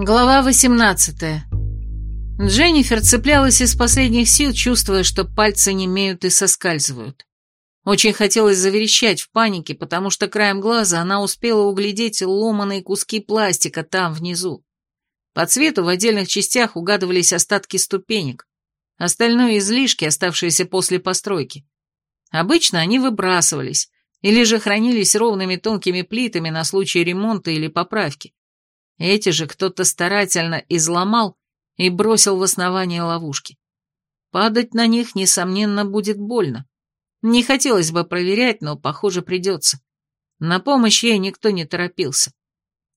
Глава 18 Дженнифер цеплялась из последних сил, чувствуя, что пальцы немеют и соскальзывают. Очень хотелось заверещать в панике, потому что краем глаза она успела углядеть ломаные куски пластика там, внизу. По цвету в отдельных частях угадывались остатки ступенек, остальное излишки, оставшиеся после постройки. Обычно они выбрасывались или же хранились ровными тонкими плитами на случай ремонта или поправки. Эти же кто-то старательно изломал и бросил в основание ловушки. Падать на них, несомненно, будет больно. Не хотелось бы проверять, но, похоже, придется. На помощь ей никто не торопился.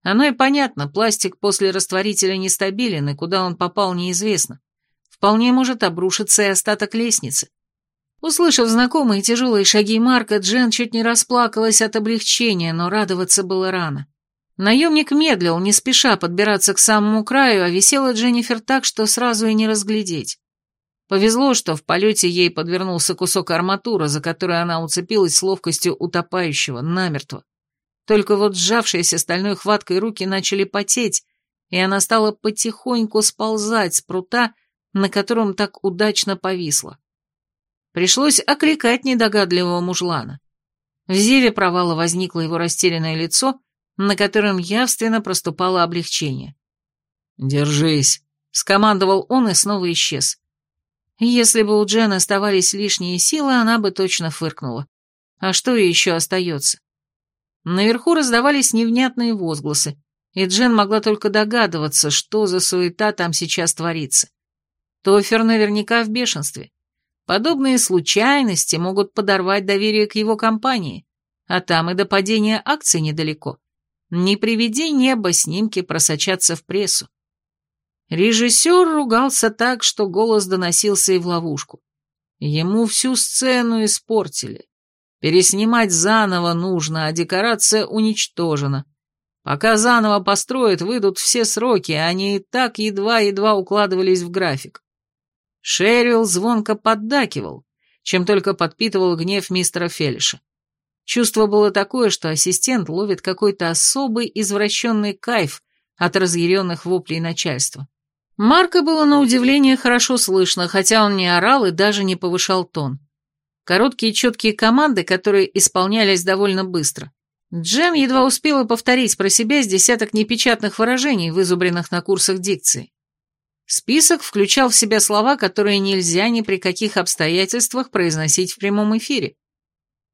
Оно и понятно, пластик после растворителя нестабилен, и куда он попал, неизвестно. Вполне может обрушиться и остаток лестницы. Услышав знакомые тяжелые шаги Марка, Джен чуть не расплакалась от облегчения, но радоваться было рано. Наемник медлил, не спеша подбираться к самому краю, а висела Дженнифер так, что сразу и не разглядеть. Повезло, что в полете ей подвернулся кусок арматуры, за который она уцепилась с ловкостью утопающего, намертво. Только вот сжавшиеся стальной хваткой руки начали потеть, и она стала потихоньку сползать с прута, на котором так удачно повисла. Пришлось окликать недогадливого мужлана. В зеве провала возникло его растерянное лицо — на котором явственно проступало облегчение. «Держись», — скомандовал он и снова исчез. Если бы у Джен оставались лишние силы, она бы точно фыркнула. А что ей еще остается? Наверху раздавались невнятные возгласы, и Джен могла только догадываться, что за суета там сейчас творится. Тофер наверняка в бешенстве. Подобные случайности могут подорвать доверие к его компании, а там и до падения акций недалеко. Не приведи небо, снимки просочатся в прессу. Режиссер ругался так, что голос доносился и в ловушку. Ему всю сцену испортили. Переснимать заново нужно, а декорация уничтожена. Пока заново построят, выйдут все сроки, а они и так едва-едва укладывались в график. Шерил звонко поддакивал, чем только подпитывал гнев мистера Фелиша. Чувство было такое, что ассистент ловит какой-то особый извращенный кайф от разъяренных воплей начальства. Марка было на удивление хорошо слышно, хотя он не орал и даже не повышал тон. Короткие четкие команды, которые исполнялись довольно быстро. Джем едва успела повторить про себя с десяток непечатных выражений, вызубренных на курсах дикции. Список включал в себя слова, которые нельзя ни при каких обстоятельствах произносить в прямом эфире.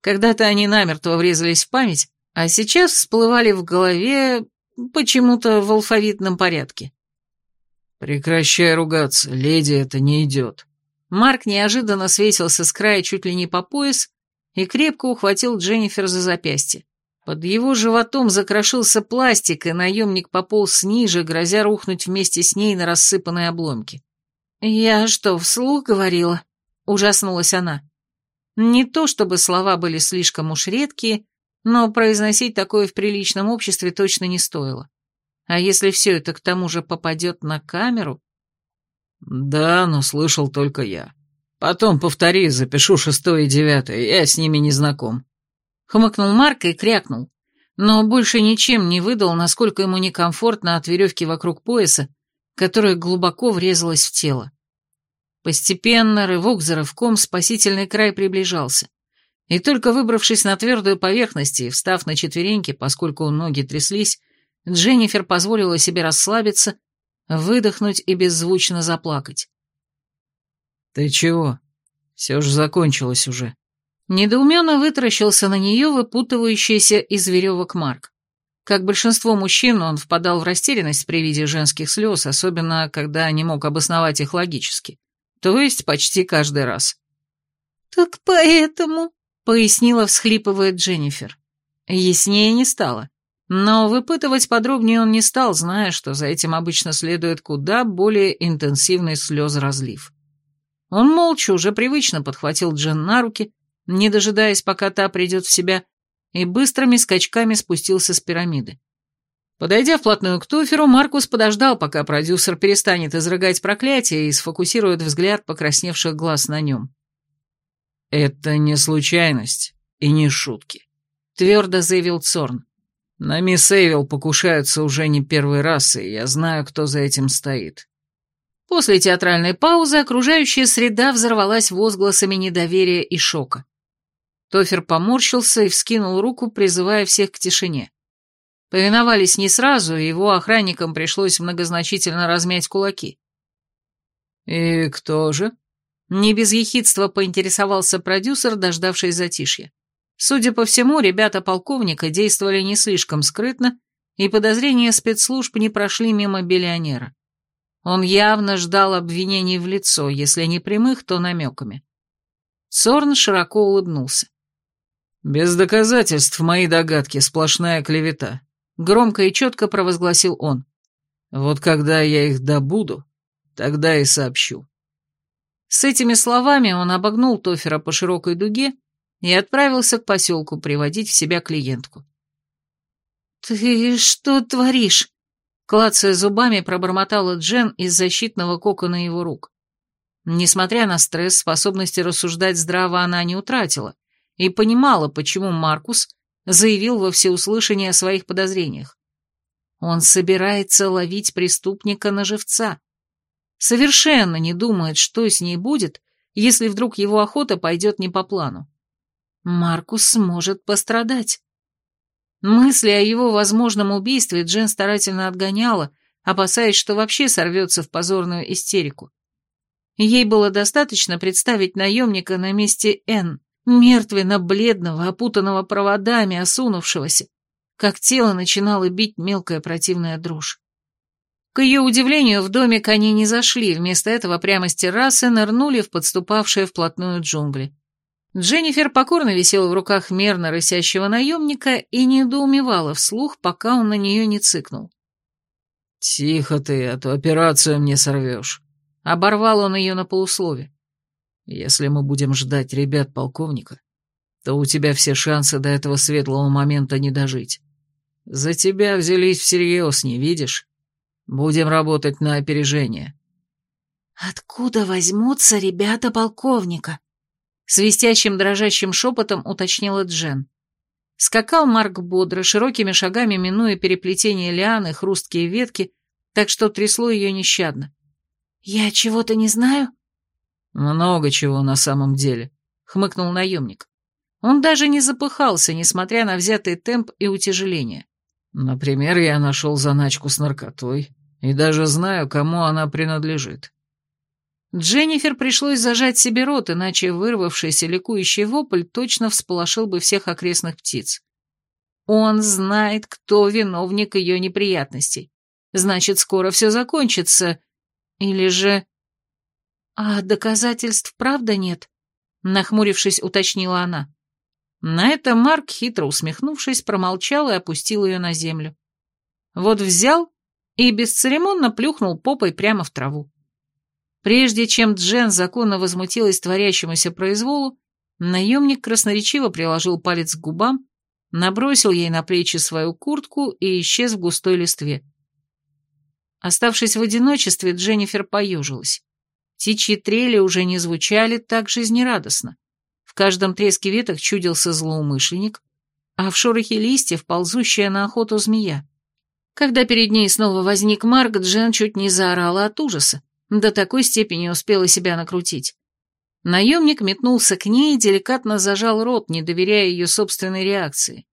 Когда-то они намертво врезались в память, а сейчас всплывали в голове почему-то в алфавитном порядке. «Прекращай ругаться, леди это не идет». Марк неожиданно свесился с края чуть ли не по пояс и крепко ухватил Дженнифер за запястье. Под его животом закрошился пластик, и наемник пополз ниже, грозя рухнуть вместе с ней на рассыпанные обломки. «Я что, вслух говорила?» — ужаснулась она. Не то чтобы слова были слишком уж редкие, но произносить такое в приличном обществе точно не стоило. А если все это к тому же попадет на камеру? Да, но слышал только я. Потом повтори, запишу шестое и девятое, я с ними не знаком. Хмыкнул Марк и крякнул, но больше ничем не выдал, насколько ему некомфортно от веревки вокруг пояса, которая глубоко врезалась в тело. Постепенно, рывок за рывком, спасительный край приближался. И только выбравшись на твердую поверхность и встав на четвереньки, поскольку ноги тряслись, Дженнифер позволила себе расслабиться, выдохнуть и беззвучно заплакать. «Ты чего? Все же закончилось уже». Недоуменно вытаращился на нее выпутывающийся из веревок Марк. Как большинство мужчин, он впадал в растерянность при виде женских слез, особенно когда не мог обосновать их логически. То есть почти каждый раз. «Так поэтому...» — пояснила, всхлипывая Дженнифер. Яснее не стало. Но выпытывать подробнее он не стал, зная, что за этим обычно следует куда более интенсивный слезоразлив. Он молча уже привычно подхватил Джен на руки, не дожидаясь, пока та придет в себя, и быстрыми скачками спустился с пирамиды. Подойдя вплотную к Туферу, Маркус подождал, пока продюсер перестанет изрыгать проклятие и сфокусирует взгляд покрасневших глаз на нем. «Это не случайность и не шутки», — твердо заявил Цорн. На мисс Эйвил покушаются уже не первый раз, и я знаю, кто за этим стоит. После театральной паузы окружающая среда взорвалась возгласами недоверия и шока. Тофер поморщился и вскинул руку, призывая всех к тишине. Повиновались не сразу, и его охранникам пришлось многозначительно размять кулаки. «И кто же?» Не без ехидства поинтересовался продюсер, дождавшись затишья. Судя по всему, ребята полковника действовали не слишком скрытно, и подозрения спецслужб не прошли мимо биллионера. Он явно ждал обвинений в лицо, если не прямых, то намеками. Сорн широко улыбнулся. «Без доказательств мои догадки, сплошная клевета», — громко и четко провозгласил он. «Вот когда я их добуду, тогда и сообщу». С этими словами он обогнул Тофера по широкой дуге и отправился к поселку приводить в себя клиентку. «Ты что творишь?» Клацая зубами, пробормотала Джен из защитного кокона его рук. Несмотря на стресс, способности рассуждать здраво она не утратила и понимала, почему Маркус заявил во всеуслышание о своих подозрениях. Он собирается ловить преступника на живца. Совершенно не думает, что с ней будет, если вдруг его охота пойдет не по плану. Маркус может пострадать. Мысли о его возможном убийстве Джен старательно отгоняла, опасаясь, что вообще сорвется в позорную истерику. Ей было достаточно представить наемника на месте Н, мертвенно-бледного, опутанного проводами, осунувшегося, как тело начинало бить мелкая противная дрожь. К ее удивлению, в домик они не зашли, вместо этого прямо с террасы нырнули в подступавшие вплотную джунгли. Дженнифер покорно висела в руках мерно рысящего наемника и недоумевала вслух, пока он на нее не цыкнул. «Тихо ты, а то операцию мне сорвешь», — оборвал он ее на полуслове. «Если мы будем ждать ребят полковника, то у тебя все шансы до этого светлого момента не дожить. За тебя взялись всерьез, не видишь? Будем работать на опережение». «Откуда возьмутся ребята полковника?» Свистящим дрожащим шепотом уточнила Джен. Скакал Марк бодро, широкими шагами минуя переплетение лиан и хрусткие ветки, так что трясло ее нещадно. «Я чего-то не знаю?» «Много чего на самом деле», — хмыкнул наемник. Он даже не запыхался, несмотря на взятый темп и утяжеление. «Например, я нашел заначку с наркотой и даже знаю, кому она принадлежит. Дженнифер пришлось зажать себе рот, иначе вырвавшийся ликующий вопль точно всполошил бы всех окрестных птиц. Он знает, кто виновник ее неприятностей. Значит, скоро все закончится. Или же... А доказательств правда нет? Нахмурившись, уточнила она. На это Марк, хитро усмехнувшись, промолчал и опустил ее на землю. Вот взял и бесцеремонно плюхнул попой прямо в траву. Прежде чем Джен законно возмутилась творящемуся произволу, наемник красноречиво приложил палец к губам, набросил ей на плечи свою куртку и исчез в густой листве. Оставшись в одиночестве, Дженнифер поюжилась. Птичьи трели уже не звучали так жизнерадостно. В каждом треске веток чудился злоумышленник, а в шорохе листьев ползущая на охоту змея. Когда перед ней снова возник Марк, Джен чуть не заорала от ужаса. До такой степени успела себя накрутить. Наемник метнулся к ней и деликатно зажал рот, не доверяя ее собственной реакции.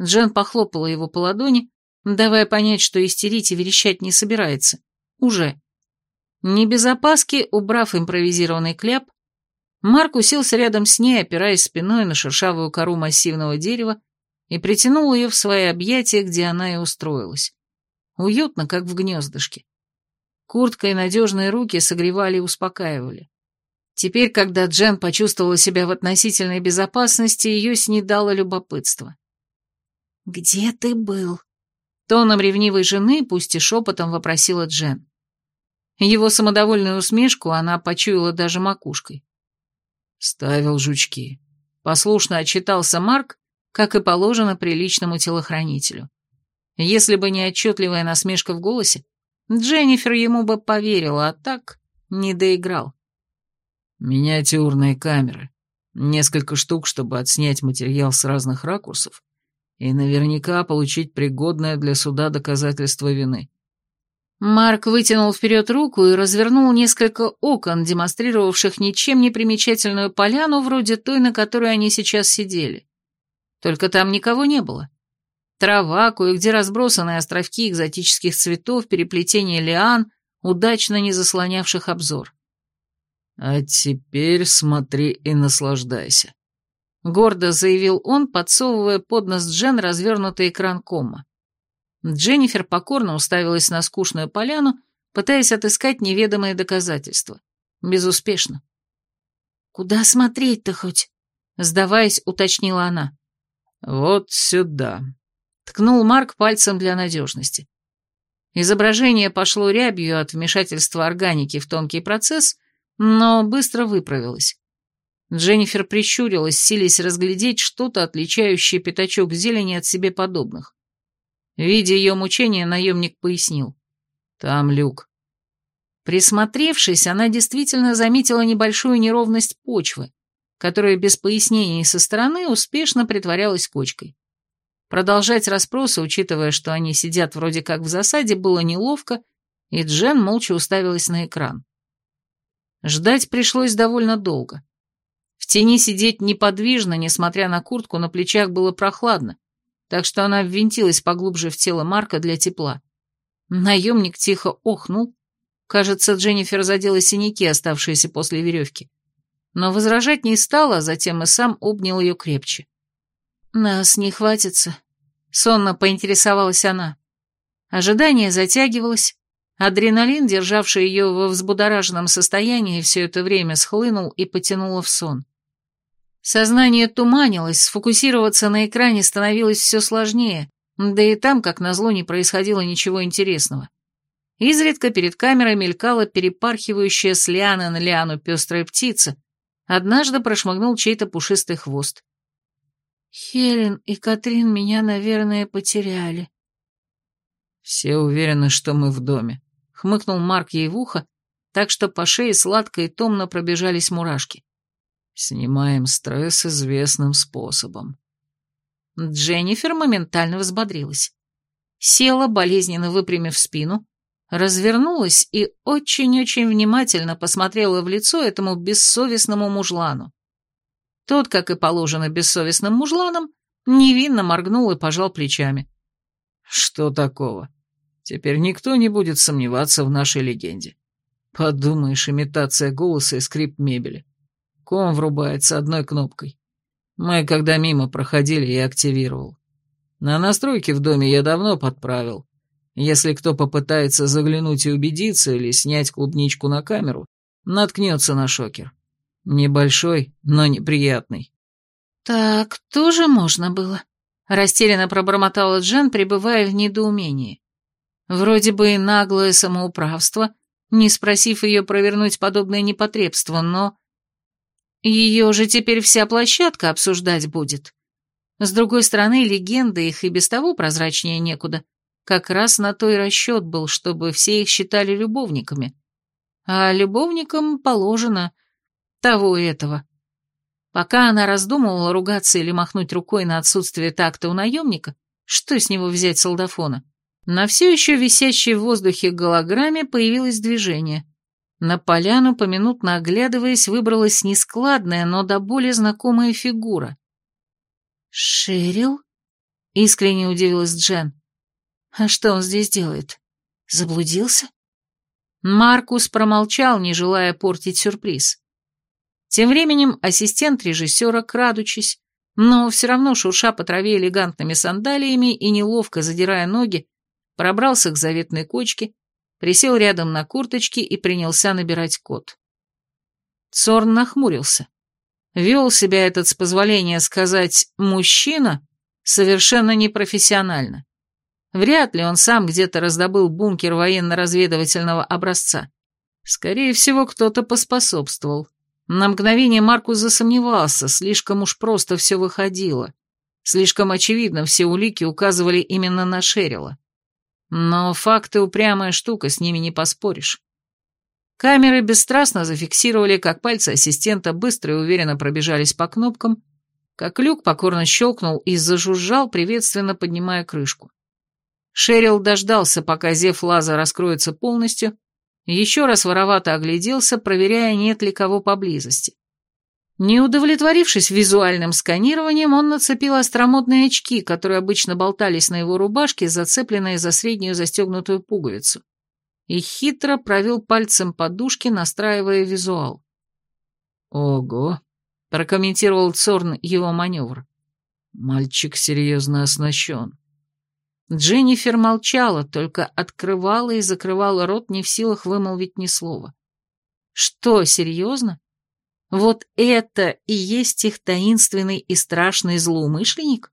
Джен похлопала его по ладони, давая понять, что истерить и верещать не собирается. Уже. Не без опаски, убрав импровизированный кляп, Марк уселся рядом с ней, опираясь спиной на шершавую кору массивного дерева, и притянул ее в свои объятия, где она и устроилась. Уютно, как в гнездышке. Куртка и надежные руки согревали и успокаивали. Теперь, когда Джен почувствовала себя в относительной безопасности, ее снедало любопытство. «Где ты был?» Тоном ревнивой жены, пусть и шепотом, вопросила Джен. Его самодовольную усмешку она почуяла даже макушкой. «Ставил жучки», — послушно отчитался Марк, как и положено приличному телохранителю. Если бы не отчетливая насмешка в голосе, Дженнифер ему бы поверила, а так не доиграл. Миниатюрные камеры. Несколько штук, чтобы отснять материал с разных ракурсов и наверняка получить пригодное для суда доказательство вины. Марк вытянул вперед руку и развернул несколько окон, демонстрировавших ничем не примечательную поляну, вроде той, на которой они сейчас сидели. Только там никого не было. Трава, кое-где разбросанные островки экзотических цветов, переплетение лиан, удачно не заслонявших обзор. «А теперь смотри и наслаждайся», — гордо заявил он, подсовывая под нос Джен развернутый экран кома. Дженнифер покорно уставилась на скучную поляну, пытаясь отыскать неведомые доказательства. Безуспешно. «Куда смотреть-то хоть?» — сдаваясь, уточнила она. «Вот сюда», — ткнул Марк пальцем для надежности. Изображение пошло рябью от вмешательства органики в тонкий процесс, но быстро выправилось. Дженнифер прищурилась, силясь разглядеть что-то, отличающее пятачок зелени от себе подобных. Видя ее мучения, наемник пояснил. «Там люк». Присмотревшись, она действительно заметила небольшую неровность почвы, которая без пояснений со стороны успешно притворялась кочкой. Продолжать расспросы, учитывая, что они сидят вроде как в засаде, было неловко, и Джен молча уставилась на экран. Ждать пришлось довольно долго. В тени сидеть неподвижно, несмотря на куртку, на плечах было прохладно, так что она ввинтилась поглубже в тело Марка для тепла. Наемник тихо охнул. Кажется, Дженнифер задела синяки, оставшиеся после веревки. Но возражать не стала, а затем и сам обнял ее крепче. «Нас не хватится», — сонно поинтересовалась она. Ожидание затягивалось. Адреналин, державший ее во взбудораженном состоянии, все это время схлынул и потянуло в сон. Сознание туманилось, сфокусироваться на экране становилось все сложнее, да и там, как назло, не происходило ничего интересного. Изредка перед камерой мелькала перепархивающая с лианы на лиану пестрая птица. Однажды прошмыгнул чей-то пушистый хвост. Хелен и Катрин меня, наверное, потеряли. Все уверены, что мы в доме. Хмыкнул Марк ей в ухо, так что по шее сладко и томно пробежались мурашки. Снимаем стресс известным способом. Дженнифер моментально взбодрилась. Села, болезненно выпрямив спину, развернулась и очень-очень внимательно посмотрела в лицо этому бессовестному мужлану. Тот, как и положено бессовестным мужланам, невинно моргнул и пожал плечами. «Что такого? Теперь никто не будет сомневаться в нашей легенде. Подумаешь, имитация голоса и скрип мебели. Ком врубается одной кнопкой. Мы, когда мимо проходили, я активировал. На настройки в доме я давно подправил. Если кто попытается заглянуть и убедиться или снять клубничку на камеру, наткнется на шокер. Небольшой, но неприятный. «Так тоже можно было», — растерянно пробормотала Джен, пребывая в недоумении. Вроде бы и наглое самоуправство, не спросив ее провернуть подобное непотребство, но... Ее же теперь вся площадка обсуждать будет. С другой стороны, легенды их и без того прозрачнее некуда. Как раз на то и расчет был, чтобы все их считали любовниками. А любовникам положено того и этого. Пока она раздумывала, ругаться или махнуть рукой на отсутствие такта у наемника, что с него взять солдафона, на все еще висящей в воздухе голограмме появилось движение. На поляну, поминутно оглядываясь, выбралась нескладная, но до боли знакомая фигура. «Шерил?» — искренне удивилась Джен. «А что он здесь делает? Заблудился?» Маркус промолчал, не желая портить сюрприз. Тем временем ассистент режиссера, крадучись, но все равно шурша по траве элегантными сандалиями и неловко задирая ноги, пробрался к заветной кочке, присел рядом на курточке и принялся набирать код. Цорн нахмурился. Вел себя этот, с позволения сказать, мужчина совершенно непрофессионально. Вряд ли он сам где-то раздобыл бункер военно-разведывательного образца. Скорее всего, кто-то поспособствовал. На мгновение Маркус засомневался, слишком уж просто все выходило. Слишком очевидно все улики указывали именно на Шерила. Но факты упрямая штука, с ними не поспоришь. Камеры бесстрастно зафиксировали, как пальцы ассистента быстро и уверенно пробежались по кнопкам, как люк покорно щелкнул и зажужжал, приветственно поднимая крышку. Шерил дождался, пока зев лаза раскроется полностью, еще раз воровато огляделся, проверяя, нет ли кого поблизости. Не удовлетворившись визуальным сканированием, он нацепил остромотные очки, которые обычно болтались на его рубашке, зацепленные за среднюю застегнутую пуговицу, и хитро провел пальцем подушки, настраивая визуал. «Ого!» — прокомментировал Цорн его маневр. «Мальчик серьезно оснащен». Дженнифер молчала, только открывала и закрывала рот, не в силах вымолвить ни слова. «Что, серьезно?» Вот это и есть их таинственный и страшный злоумышленник?